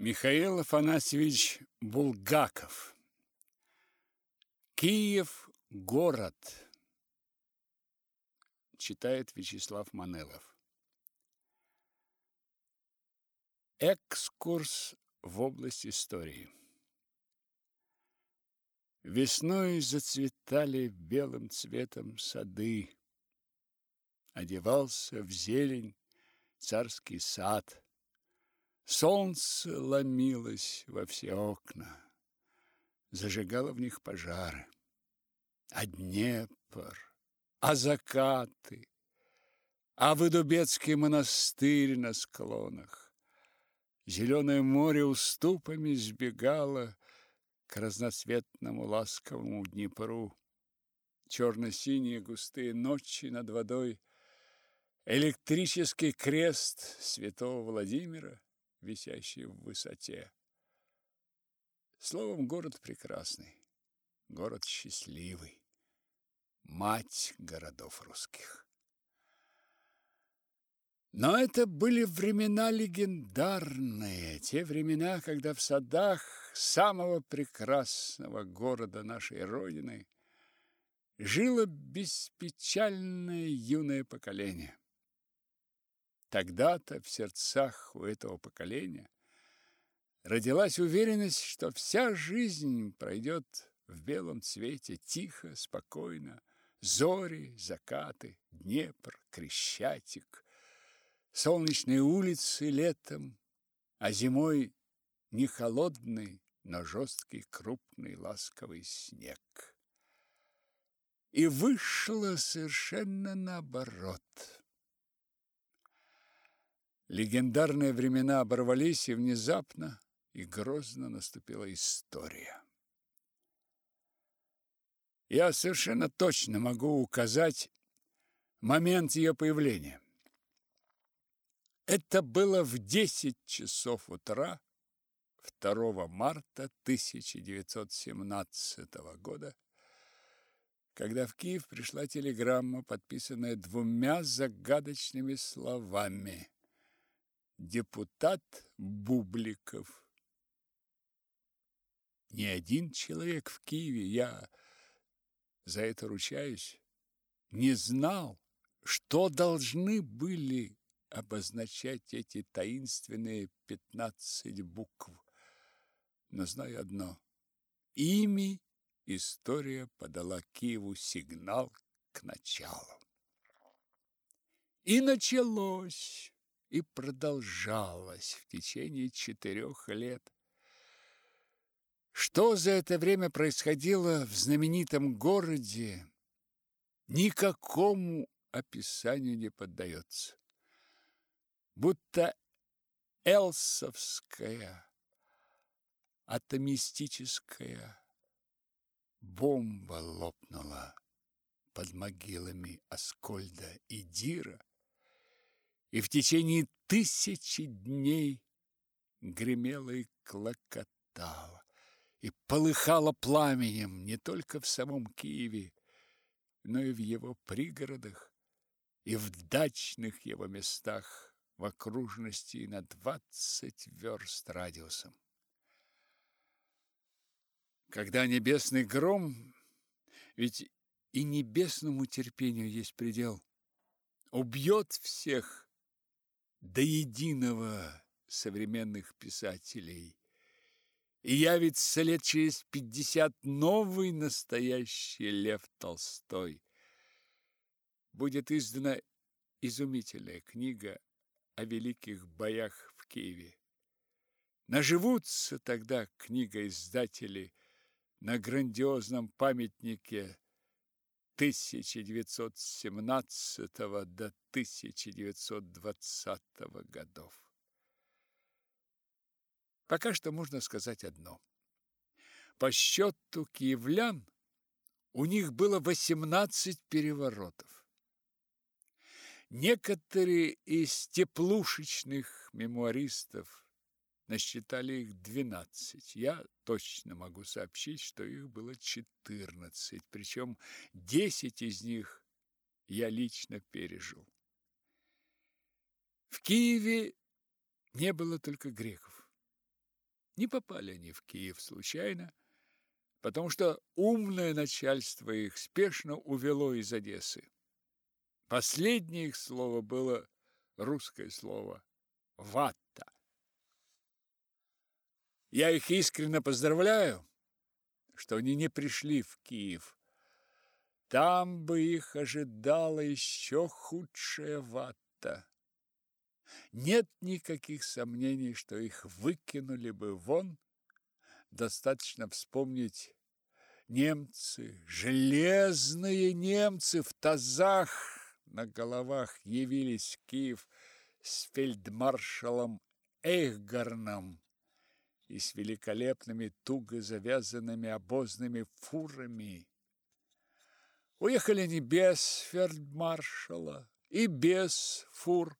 Михаил Афанасьевич Булгаков. Киев – город. Читает Вячеслав Манелов. Экскурс в область истории. Весной зацветали белым цветом сады. Одевался в зелень царский сад. Солнце ломилось во все окна, зажигало в них пожары. А Днепр, а закаты, а Выдубецкий монастырь на склонах. Зеленое море уступами сбегало к разноцветному ласковому Днепру. Черно-синие густые ночи над водой, электрический крест святого Владимира, висящий в высоте. Словом, город прекрасный, город счастливый, мать городов русских. Но это были времена легендарные, те времена, когда в садах самого прекрасного города нашей Родины жило беспечальное юное поколение. Тогда-то в сердцах у этого поколения родилась уверенность, что вся жизнь пройдет в белом цвете, тихо, спокойно, зори, закаты, Днепр, Крещатик, солнечные улицы летом, а зимой не холодный, но жесткий, крупный, ласковый снег. И вышло совершенно наоборот. Легендарные времена оборвались, и внезапно и грозно наступила история. Я совершенно точно могу указать момент ее появления. Это было в 10 часов утра 2 марта 1917 года, когда в Киев пришла телеграмма, подписанная двумя загадочными словами депутат Бубликов. Ни один человек в Киеве, я за это ручаюсь, не знал, что должны были обозначать эти таинственные пятнадцать букв. Но знаю одно. Ими история подала Киеву сигнал к началу. И началось и продолжалось в течение четырех лет. Что за это время происходило в знаменитом городе, никакому описанию не поддается. Будто элсовская атомистическая бомба лопнула под могилами Аскольда и Дира, и в течение тысячи дней гремело и клокотало, и полыхало пламенем не только в самом Киеве, но и в его пригородах, и в дачных его местах в окружности на двадцать верст радиусом. Когда небесный гром, ведь и небесному терпению есть предел, убьет всех до единого современных писателей. И явится лет через пятьдесят новый настоящий Лев Толстой. Будет издана изумительная книга о великих боях в Киеве. Наживутся тогда книгоиздатели на грандиозном памятнике 1917 до 1920 годов. Пока что можно сказать одно. По счету киевлян у них было 18 переворотов. Некоторые из теплушечных мемуаристов насчитали их 12. Я точно могу сообщить, что их было 14, причем 10 из них я лично пережил. В Киеве не было только греков. Не попали они в Киев случайно, потому что умное начальство их спешно увело из Одессы. Последнее их слово было русское слово «ватта». Я их искренне поздравляю, что они не пришли в Киев. Там бы их ожидала еще худшая ватта. Нет никаких сомнений, что их выкинули бы вон. Достаточно вспомнить немцы, железные немцы в тазах на головах явились в Киев с фельдмаршалом Эйхгарном и с великолепными туго завязанными обозными фурами. Уехали не без фельдмаршала и без фур,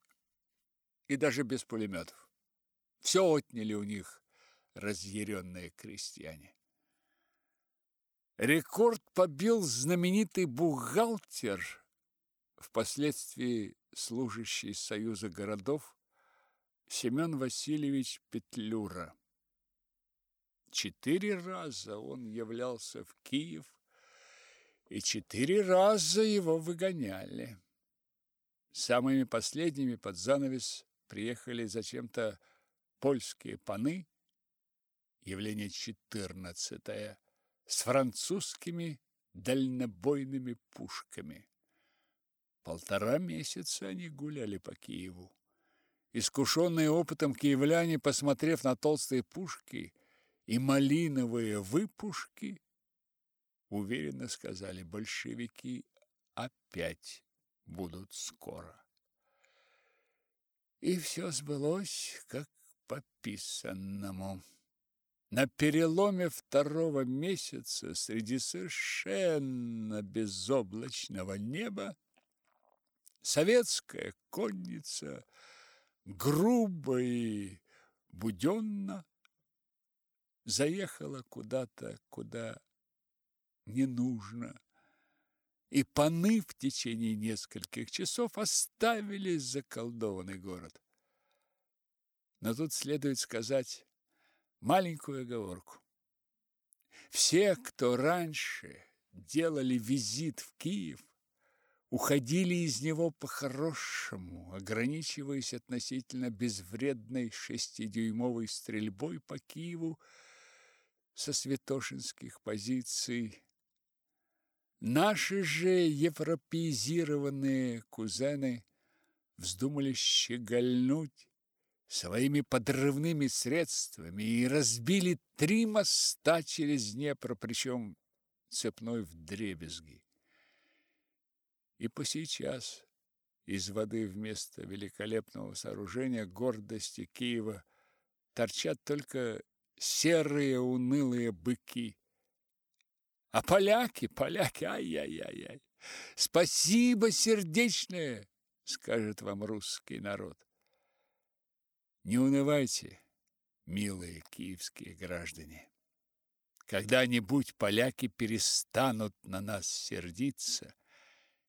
и даже без пулеметов. Все отняли у них разъяренные крестьяне. Рекорд побил знаменитый бухгалтер, впоследствии служащий Союза городов, Семен Васильевич Петлюра. Четыре раза он являлся в Киев, и четыре раза его выгоняли. Самыми последними под занавес приехали зачем-то польские паны, явление четырнадцатое, с французскими дальнобойными пушками. Полтора месяца они гуляли по Киеву. Искушенные опытом киевляне, посмотрев на толстые пушки и малиновые выпушки, уверенно сказали, большевики опять будут скоро. И все сбылось, как по писанному. На переломе второго месяца среди совершенно безоблачного неба советская конница грубо и буденно заехала куда-то, куда не нужно. И паны в течение нескольких часов оставили заколдованный город. Но тут следует сказать маленькую оговорку. Все, кто раньше делали визит в Киев, уходили из него по-хорошему, ограничиваясь относительно безвредной шестидюймовой стрельбой по Киеву со святошинских позиций. Наши же европеизированные кузены вздумали щегольнуть своими подрывными средствами и разбили три моста через Днепр, причем цепной вдребезги. И по сейчас из воды вместо великолепного сооружения гордости Киева торчат только серые унылые быки. А поляки, поляки, ай-яй-яй-яй, спасибо сердечное, скажет вам русский народ. Не унывайте, милые киевские граждане. Когда-нибудь поляки перестанут на нас сердиться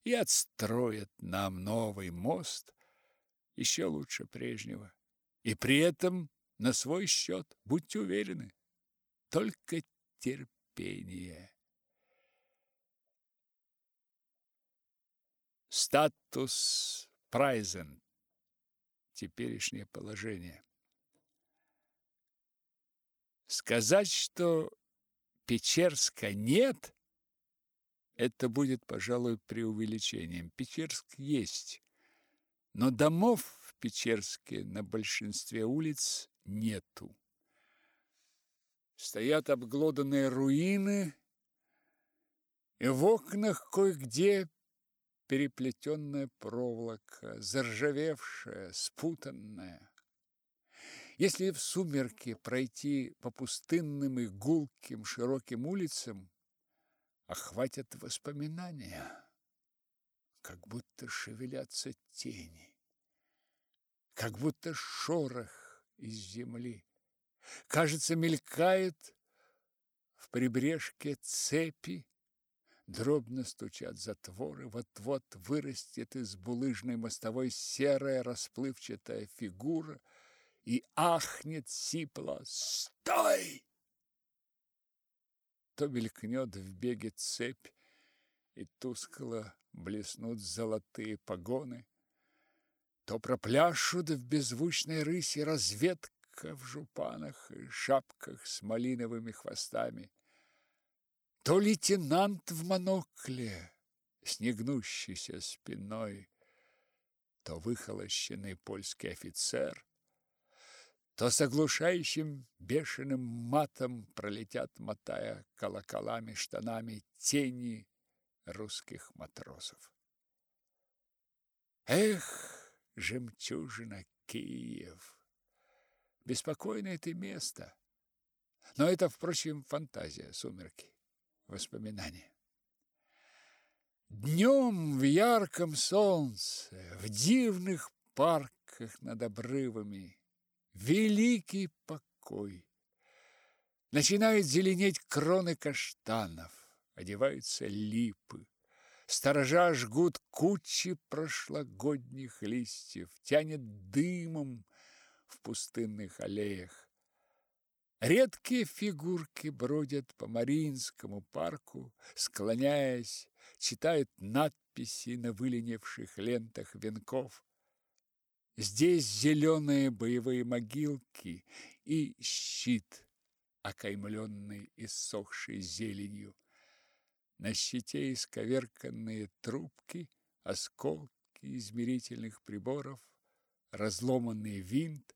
и отстроят нам новый мост, еще лучше прежнего. И при этом на свой счет, будьте уверены, только терпение. Статус Прайзен теперешнее положение. Сказать, что Печерска нет, это будет, пожалуй, преувеличением. Печерск есть, но домов в Печерске на большинстве улиц нету. Стоят обглоданные руины, и в окнах кое-где переплетенная проволока, заржавевшая, спутанная. Если в сумерки пройти по пустынным и гулким широким улицам, охватят воспоминания, как будто шевелятся тени, как будто шорох из земли. Кажется, мелькает в прибрежке цепи, Дробно стучат затворы, вот-вот вырастет из булыжной мостовой серая расплывчатая фигура и ахнет сипло «Стой!» То мелькнет в беге цепь, и тускло блеснут золотые погоны, то пропляшут в беззвучной рыси разведка в жупанах и шапках с малиновыми хвостами, то лейтенант в монокле с негнущейся спиной, то выхолощенный польский офицер, то с оглушающим бешеным матом пролетят, мотая колоколами штанами, тени русских матросов. Эх, жемчужина Киев! Беспокойное ты место. Но это, впрочем, фантазия, сумерки, воспоминания. Днем в ярком солнце, в дивных парках над обрывами великий покой. Начинают зеленеть кроны каштанов, одеваются липы. Сторожа жгут кучи прошлогодних листьев, тянет дымом в пустынных аллеях. Редкие фигурки бродят по Мариинскому парку, склоняясь, читают надписи на выленивших лентах венков. Здесь зеленые боевые могилки и щит, окаймленный иссохшей зеленью. На щите исковерканные трубки, осколки измерительных приборов, разломанный винт.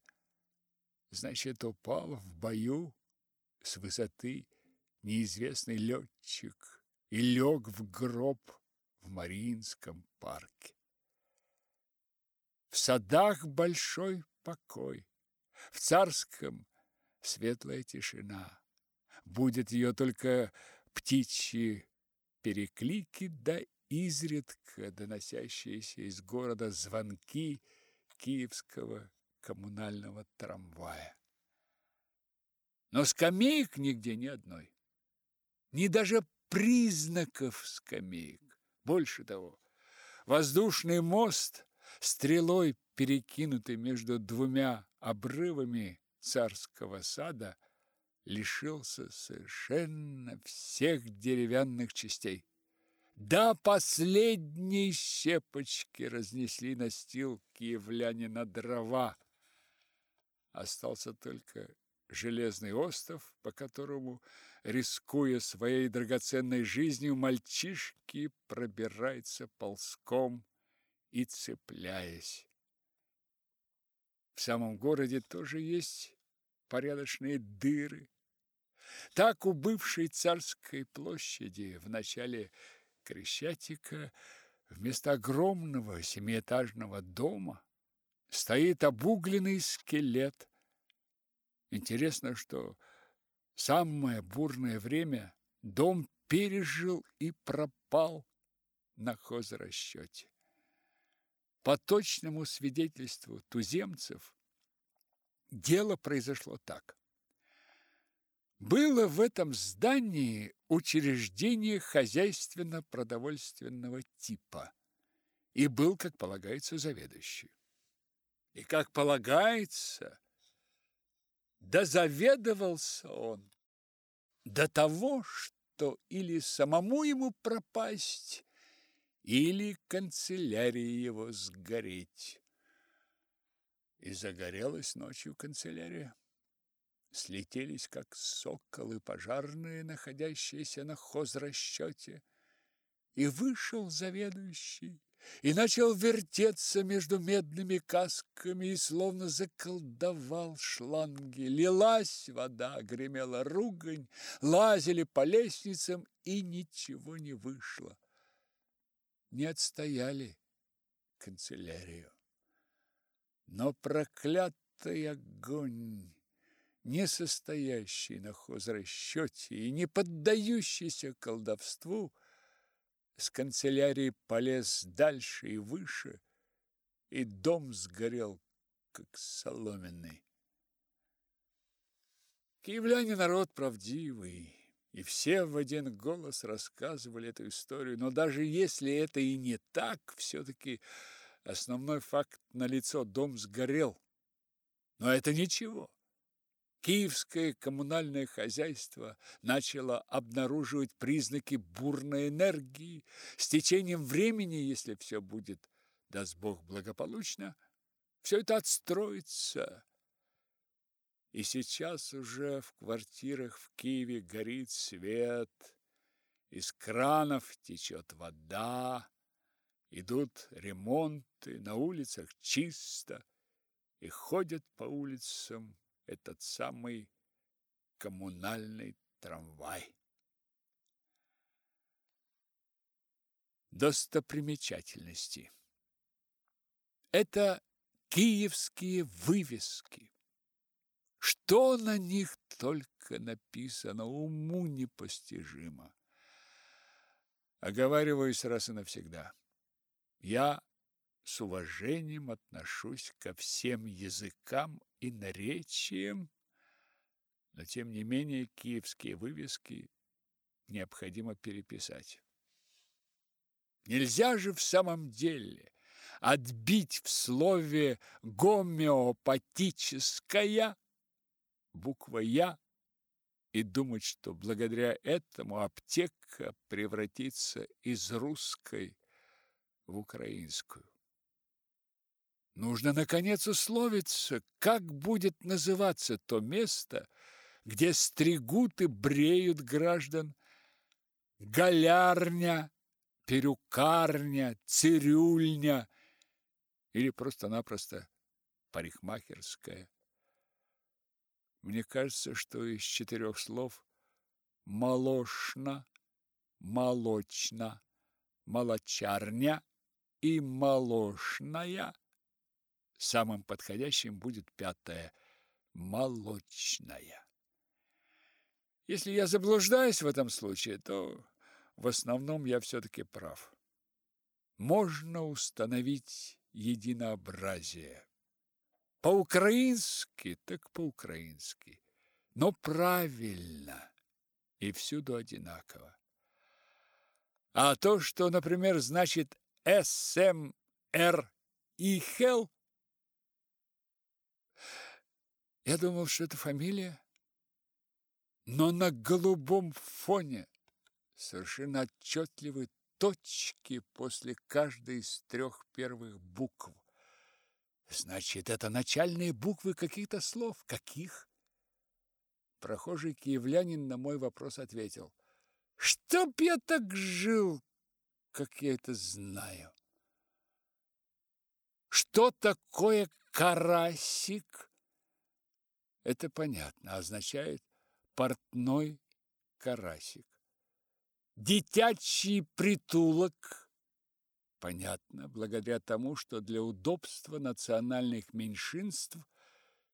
Значит, упал в бою с высоты неизвестный летчик и лег в гроб в Мариинском парке. В садах большой покой, в царском светлая тишина. Будет ее только птичьи переклики да изредка доносящиеся из города звонки киевского коммунального трамвая. Но скамеек нигде ни одной. Ни даже признаков скамеек. Больше того, воздушный мост, стрелой перекинутый между двумя обрывами царского сада, лишился совершенно всех деревянных частей. До последней щепочки разнесли настил киевляне на дрова. Остался только железный остров, по которому рискуя своей драгоценной жизнью, мальчишки пробираются ползком и цепляясь. В самом городе тоже есть порядочные дыры. Так у бывшей царской площади в начале Крещатика вместо огромного семиэтажного дома стоит обугленный скелет. Интересно, что самое бурное время дом пережил и пропал на хозрасчете. По точному свидетельству туземцев, дело произошло так. Было в этом здании учреждение хозяйственно-продовольственного типа, и был, как полагается, заведующий. И, как полагается, дозаведовался он до того, что или самому ему пропасть, или канцелярии его сгореть. И загорелась ночью канцелярия. Слетелись, как соколы пожарные, находящиеся на хозрасчете, и вышел заведующий и начал вертеться между медными касками и словно заколдовал шланги. Лилась вода, гремела ругань, лазили по лестницам, и ничего не вышло. Не отстояли канцелярию. Но проклятый огонь, не состоящий на хозрасчете и не поддающийся колдовству, с канцелярии полез дальше и выше, и дом сгорел, как соломенный. Киевляне народ правдивый, и все в один голос рассказывали эту историю, но даже если это и не так, все-таки основной факт налицо, дом сгорел. Но это ничего. Киевское коммунальное хозяйство начало обнаруживать признаки бурной энергии. С течением времени, если все будет, даст Бог, благополучно, все это отстроится. И сейчас уже в квартирах в Киеве горит свет, из кранов течет вода, идут ремонты, на улицах чисто, и ходят по улицам этот самый коммунальный трамвай. Достопримечательности. Это киевские вывески. Что на них только написано, уму непостижимо. Оговариваюсь раз и навсегда. Я с уважением отношусь ко всем языкам и наречиям, но тем не менее киевские вывески необходимо переписать. Нельзя же в самом деле отбить в слове гомеопатическая буква «я» и думать, что благодаря этому аптека превратится из русской в украинскую. Нужно, наконец, условиться, как будет называться то место, где стригут и бреют граждан. Голярня, перукарня, цирюльня или просто-напросто парикмахерская. Мне кажется, что из четырех слов молошна, молочна, молочарня и молошная самым подходящим будет пятое молочная. Если я заблуждаюсь в этом случае, то в основном я все таки прав. Можно установить единообразие. По-украински, так по-украински, но правильно и всюду одинаково. А то, что, например, значит СМР и Хел, я думал, что это фамилия, но на голубом фоне совершенно отчетливы точки после каждой из трех первых букв. Значит, это начальные буквы каких-то слов. Каких? Прохожий киевлянин на мой вопрос ответил. Чтоб я так жил, как я это знаю. Что такое карасик? Это понятно, означает портной карасик. Детячий притулок Понятно, благодаря тому, что для удобства национальных меньшинств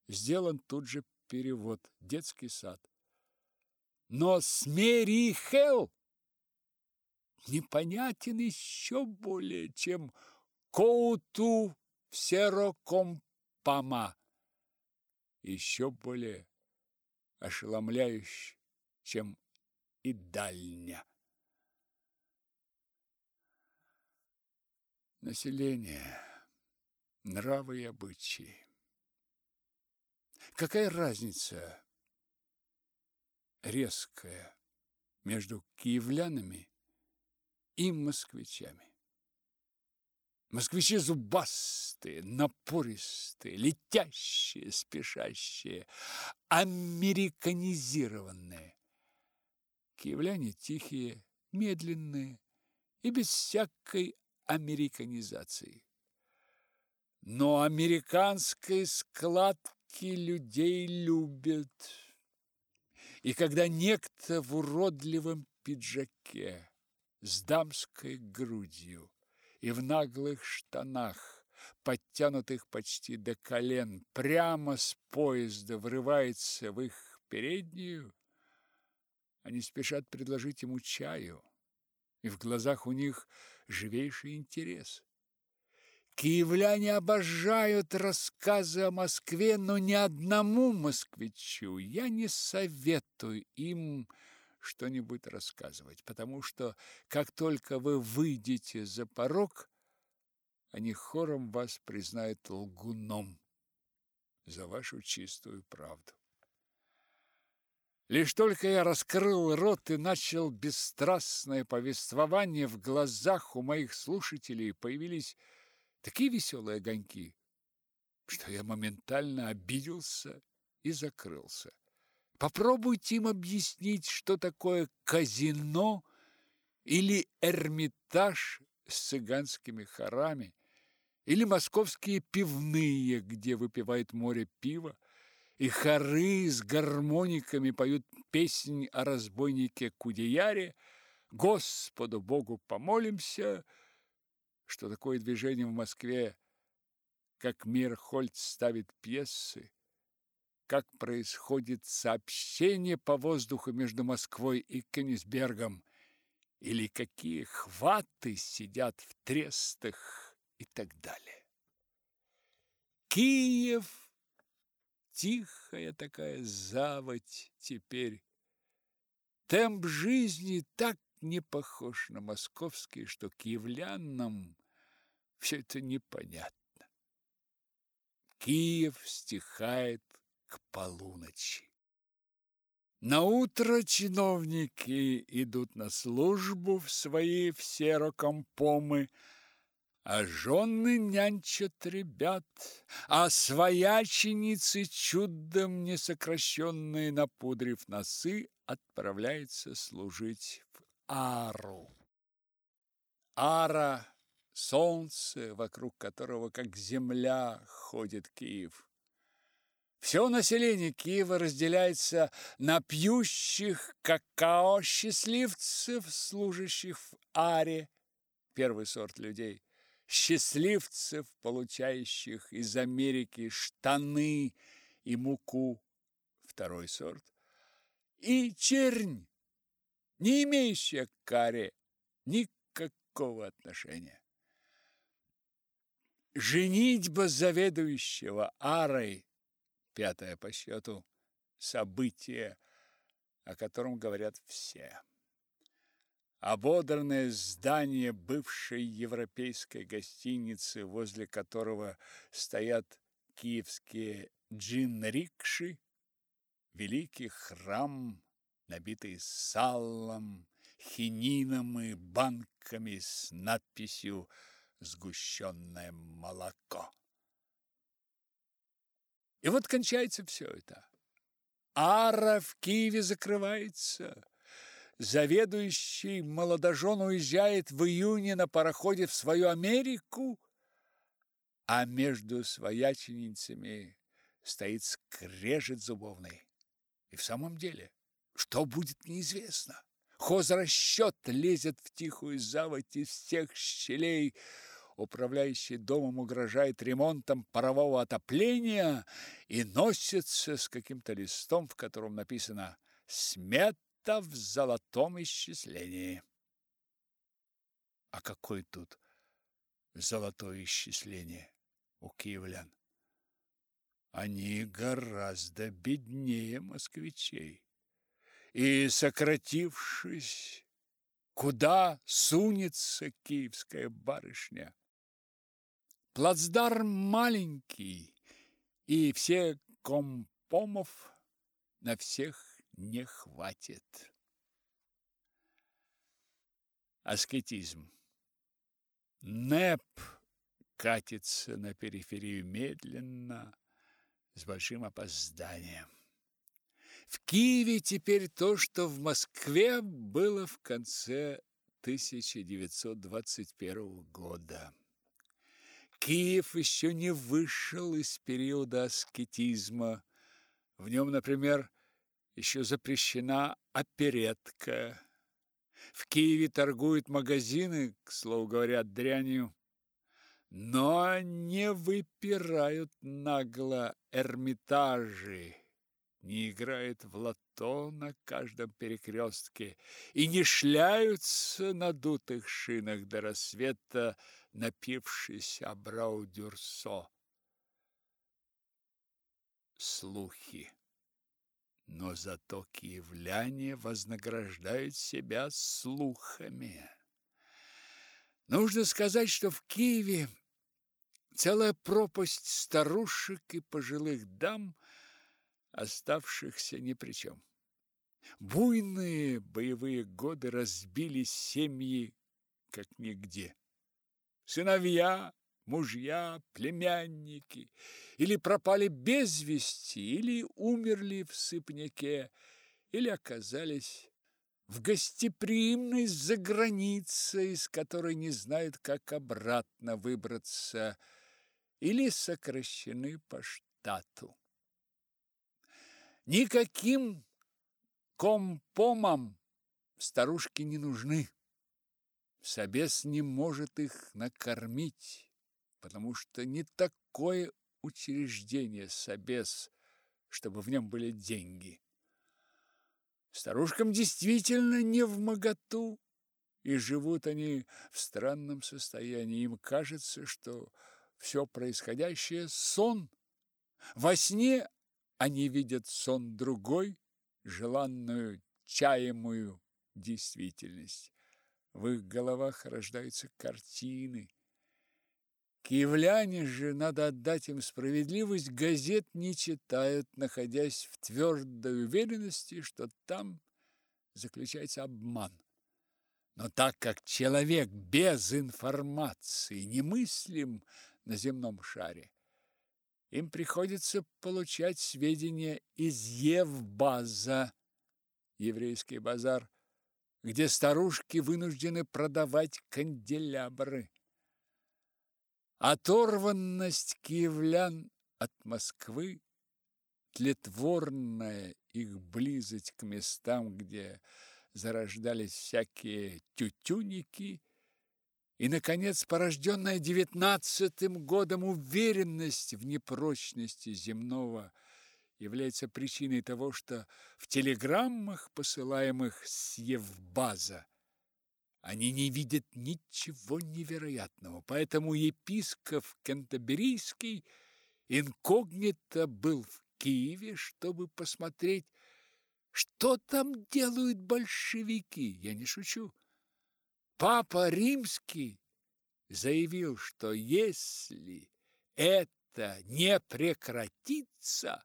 сделан тут же перевод «детский сад». Но смерихел непонятен еще более, чем коуту всерокомпама. Еще более ошеломляющий, чем и дальня. население, нравы и обычаи. Какая разница резкая между киевлянами и москвичами? Москвичи зубастые, напористые, летящие, спешащие, американизированные. Киевляне тихие, медленные и без всякой американизации. Но американской складки людей любят. И когда некто в уродливом пиджаке с дамской грудью и в наглых штанах, подтянутых почти до колен, прямо с поезда врывается в их переднюю, они спешат предложить ему чаю, и в глазах у них живейший интерес. Киевляне обожают рассказы о Москве, но ни одному москвичу я не советую им что-нибудь рассказывать, потому что как только вы выйдете за порог, они хором вас признают лгуном. за вашу чистую правду. Лишь только я раскрыл рот и начал бесстрастное повествование, в глазах у моих слушателей появились такие веселые огоньки, что я моментально обиделся и закрылся. Попробуйте им объяснить, что такое казино или Эрмитаж с цыганскими хорами, или московские пивные, где выпивает море пива, и хоры с гармониками поют песнь о разбойнике Кудеяре, Господу Богу помолимся, что такое движение в Москве, как мир Хольц ставит пьесы, как происходит сообщение по воздуху между Москвой и Кенигсбергом, или какие хваты сидят в трестах и так далее. Киев тихая такая заводь теперь. Темп жизни так не похож на московский, что киевлянам все это непонятно. Киев стихает к полуночи. На утро чиновники идут на службу в свои всерокомпомы, а жены нянчат ребят, а свояченицы, чудом не сокращенные, напудрив носы, отправляются служить в Ару. Ара – солнце, вокруг которого, как земля, ходит Киев. Все население Киева разделяется на пьющих какао-счастливцев, служащих в Аре, первый сорт людей, счастливцев, получающих из Америки штаны и муку, второй сорт, и чернь, не имеющая к каре никакого отношения. Женитьба заведующего арой пятое по счету событие, о котором говорят все. Ободранное здание бывшей европейской гостиницы, возле которого стоят киевские джин-рикши, великий храм, набитый салом, хинином и банками с надписью «Сгущенное молоко». И вот кончается все это. Ара в Киеве закрывается. Заведующий молодожен уезжает в июне на пароходе в свою Америку, а между свояченицами стоит скрежет зубовный. И в самом деле, что будет, неизвестно. Хозрасчет лезет в тихую заводь из всех щелей, управляющий домом угрожает ремонтом парового отопления и носится с каким-то листом, в котором написано «Смета в золотом исчислении». А какое тут золотое исчисление у киевлян? Они гораздо беднее москвичей. И, сократившись, куда сунется киевская барышня? Плацдарм маленький, и все компомов на всех не хватит. Аскетизм. НЭП катится на периферию медленно, с большим опозданием. В Киеве теперь то, что в Москве было в конце 1921 года. Киев еще не вышел из периода аскетизма. В нем, например, еще запрещена оперетка. В Киеве торгуют магазины, к слову говоря, дрянью, но не выпирают нагло эрмитажи, не играют в лото на каждом перекрестке и не шляются на дутых шинах до рассвета, напившись абрау-дюрсо. Слухи. Но зато киевляне вознаграждают себя слухами. Нужно сказать, что в Киеве целая пропасть старушек и пожилых дам, оставшихся ни при чем. Буйные боевые годы разбили семьи как нигде. Сыновья, мужья, племянники или пропали без вести, или умерли в сыпняке, или оказались в гостеприимной загранице, из которой не знают, как обратно выбраться, или сокращены по штату. Никаким компомам старушки не нужны. Собес не может их накормить, потому что не такое учреждение собес, чтобы в нем были деньги. Старушкам действительно не в моготу, и живут они в странном состоянии. Им кажется, что все происходящее – сон. Во сне они видят сон другой, желанную, чаемую действительность. В их головах рождаются картины. Киевляне же, надо отдать им справедливость, газет не читают, находясь в твердой уверенности, что там заключается обман. Но так как человек без информации немыслим на земном шаре, им приходится получать сведения из Евбаза, еврейский базар, где старушки вынуждены продавать канделябры. Оторванность киевлян от Москвы, тлетворная их близость к местам, где зарождались всякие тютюники, и, наконец, порожденная девятнадцатым годом уверенность в непрочности земного является причиной того, что в телеграммах, посылаемых с Евбаза, они не видят ничего невероятного. Поэтому епископ Кентерберийский инкогнито был в Киеве, чтобы посмотреть, что там делают большевики. Я не шучу. Папа Римский заявил, что если это не прекратится,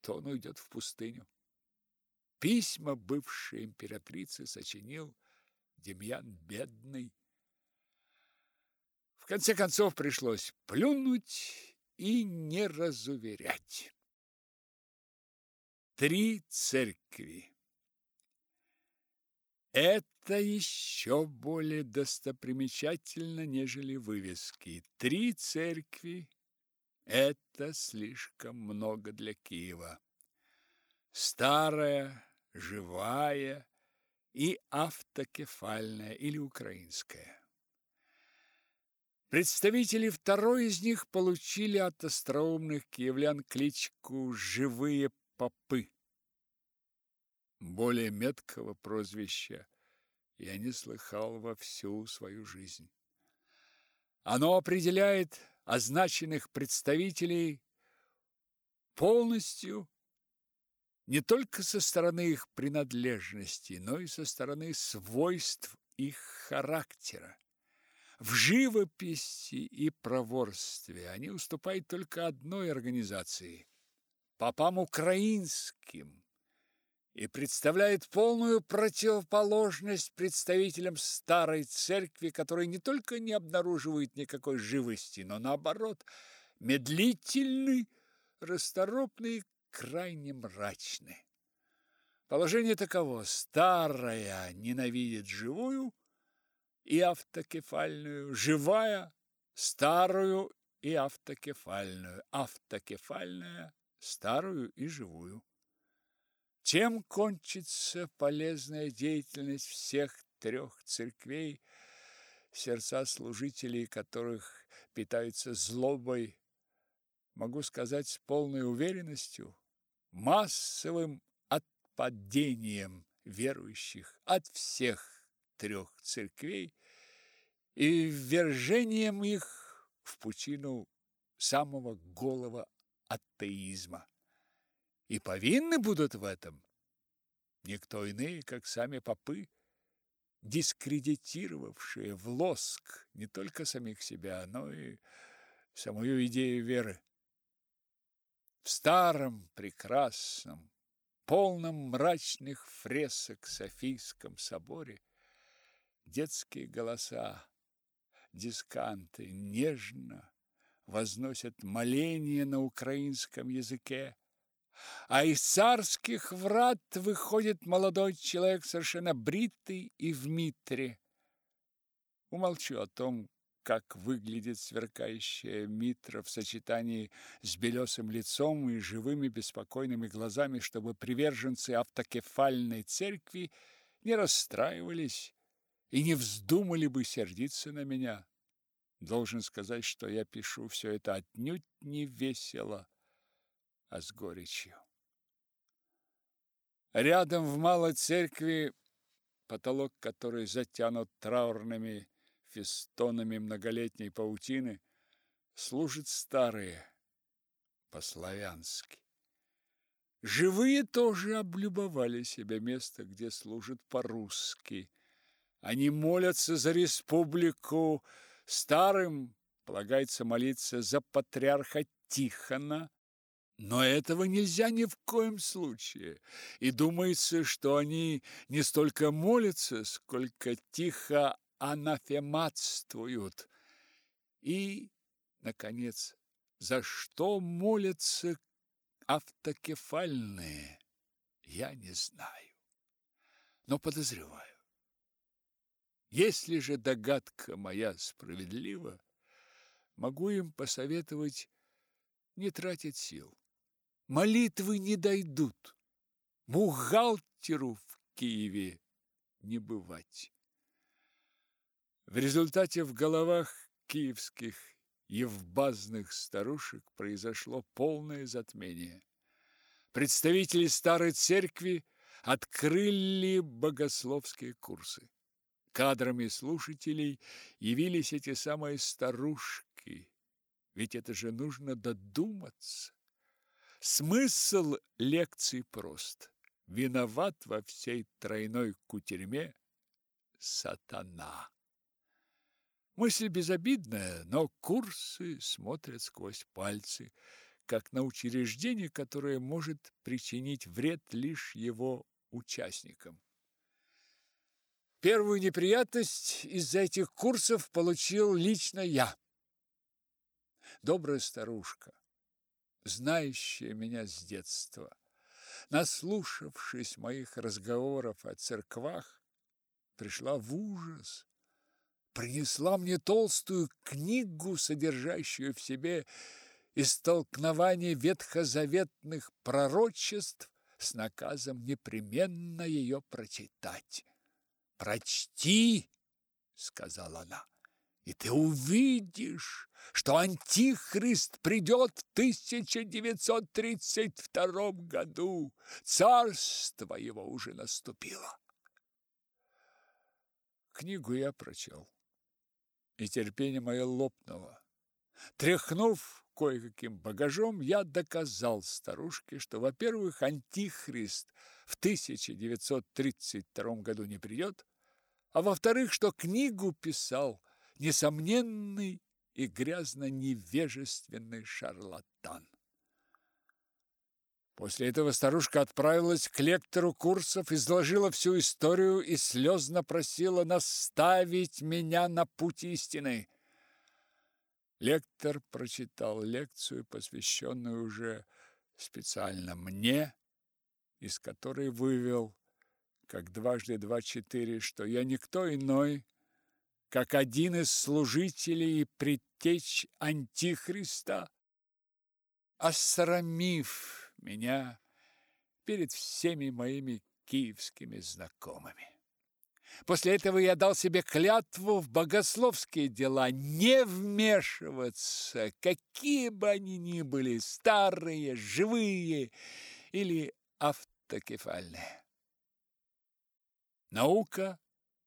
то он уйдет в пустыню. Письма бывшей императрицы сочинил Демьян Бедный. В конце концов пришлось плюнуть и не разуверять. Три церкви это еще более достопримечательно, нежели вывески. Три церкви – это слишком много для Киева. Старая, живая и автокефальная или украинская. Представители второй из них получили от остроумных киевлян кличку «Живые попы». Более меткого прозвища я не слыхал во всю свою жизнь. Оно определяет означенных представителей полностью не только со стороны их принадлежности, но и со стороны свойств их характера. В живописи и проворстве они уступают только одной организации – попам украинским, и представляет полную противоположность представителям старой церкви, которые не только не обнаруживают никакой живости, но наоборот, медлительны, расторопны крайне мрачны. Положение таково: старая ненавидит живую и автокефальную, живая старую и автокефальную, автокефальная старую и живую. Чем кончится полезная деятельность всех трех церквей, сердца служителей которых питаются злобой, могу сказать с полной уверенностью, массовым отпадением верующих от всех трех церквей и ввержением их в пучину самого голого атеизма и повинны будут в этом никто иные, как сами попы, дискредитировавшие в лоск не только самих себя, но и самую идею веры. В старом, прекрасном, полном мрачных фресок Софийском соборе детские голоса, дисканты нежно возносят моления на украинском языке, а из царских врат выходит молодой человек, совершенно бритый и в митре. Умолчу о том, как выглядит сверкающая митра в сочетании с белесым лицом и живыми беспокойными глазами, чтобы приверженцы автокефальной церкви не расстраивались и не вздумали бы сердиться на меня. Должен сказать, что я пишу все это отнюдь не весело, а с горечью. Рядом в малой церкви, потолок которой затянут траурными фестонами многолетней паутины, служат старые по-славянски. Живые тоже облюбовали себе место, где служат по-русски. Они молятся за республику, старым полагается молиться за патриарха Тихона, но этого нельзя ни в коем случае. И думается, что они не столько молятся, сколько тихо анафематствуют. И, наконец, за что молятся автокефальные, я не знаю, но подозреваю. Если же догадка моя справедлива, могу им посоветовать не тратить сил. Молитвы не дойдут. Бухгалтеру в Киеве не бывать. В результате в головах киевских евбазных старушек произошло полное затмение. Представители старой церкви открыли богословские курсы. Кадрами слушателей явились эти самые старушки. Ведь это же нужно додуматься. Смысл лекции прост. Виноват во всей тройной кутерьме сатана. Мысль безобидная, но курсы смотрят сквозь пальцы, как на учреждение, которое может причинить вред лишь его участникам. Первую неприятность из-за этих курсов получил лично я. Добрая старушка, знающая меня с детства, наслушавшись моих разговоров о церквах, пришла в ужас, принесла мне толстую книгу, содержащую в себе истолкование ветхозаветных пророчеств с наказом непременно ее прочитать. Прочти, сказала она, и ты увидишь, что антихрист придет в 1932 году. Царство его уже наступило. Книгу я прочел, и терпение мое лопнуло. Тряхнув кое-каким багажом, я доказал старушке, что, во-первых, антихрист в 1932 году не придет, а во-вторых, что книгу писал несомненный и грязно невежественный шарлатан. После этого старушка отправилась к лектору курсов, изложила всю историю и слезно просила наставить меня на путь истины. Лектор прочитал лекцию, посвященную уже специально мне, из которой вывел как дважды два четыре, что я никто иной, как один из служителей и предтеч Антихриста, осрамив меня перед всеми моими киевскими знакомыми. После этого я дал себе клятву в богословские дела не вмешиваться, какие бы они ни были, старые, живые или автокефальные. Наука,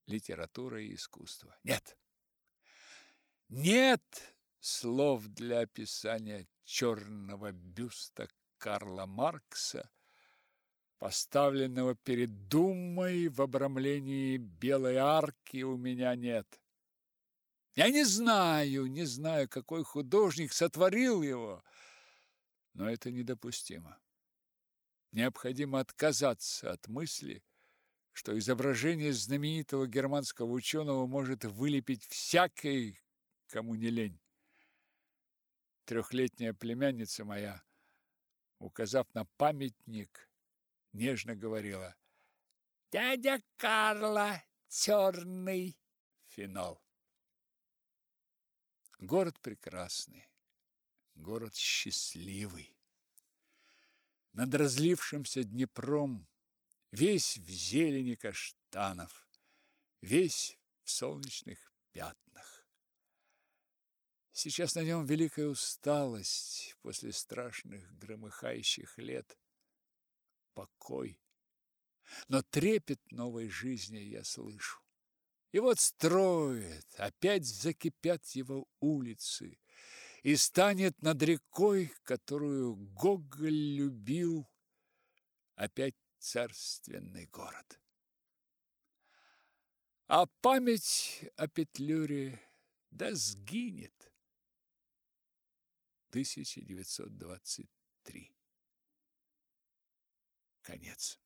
литература и искусство. Нет. Нет слов для описания черного бюста Карла Маркса, поставленного перед Думой в обрамлении белой арки, у меня нет. Я не знаю, не знаю, какой художник сотворил его, но это недопустимо. Необходимо отказаться от мысли, что изображение знаменитого германского ученого может вылепить всякий, кому не лень. Трехлетняя племянница моя, указав на памятник, нежно говорила «Дядя Карла, черный финал». Город прекрасный, город счастливый. Над разлившимся Днепром весь в зелени каштанов, весь в солнечных пятнах. Сейчас на нем великая усталость после страшных громыхающих лет, покой. Но трепет новой жизни я слышу. И вот строят, опять закипят его улицы, и станет над рекой, которую Гоголь любил, опять царственный город. А память о Петлюре да сгинет. 1923. Конец.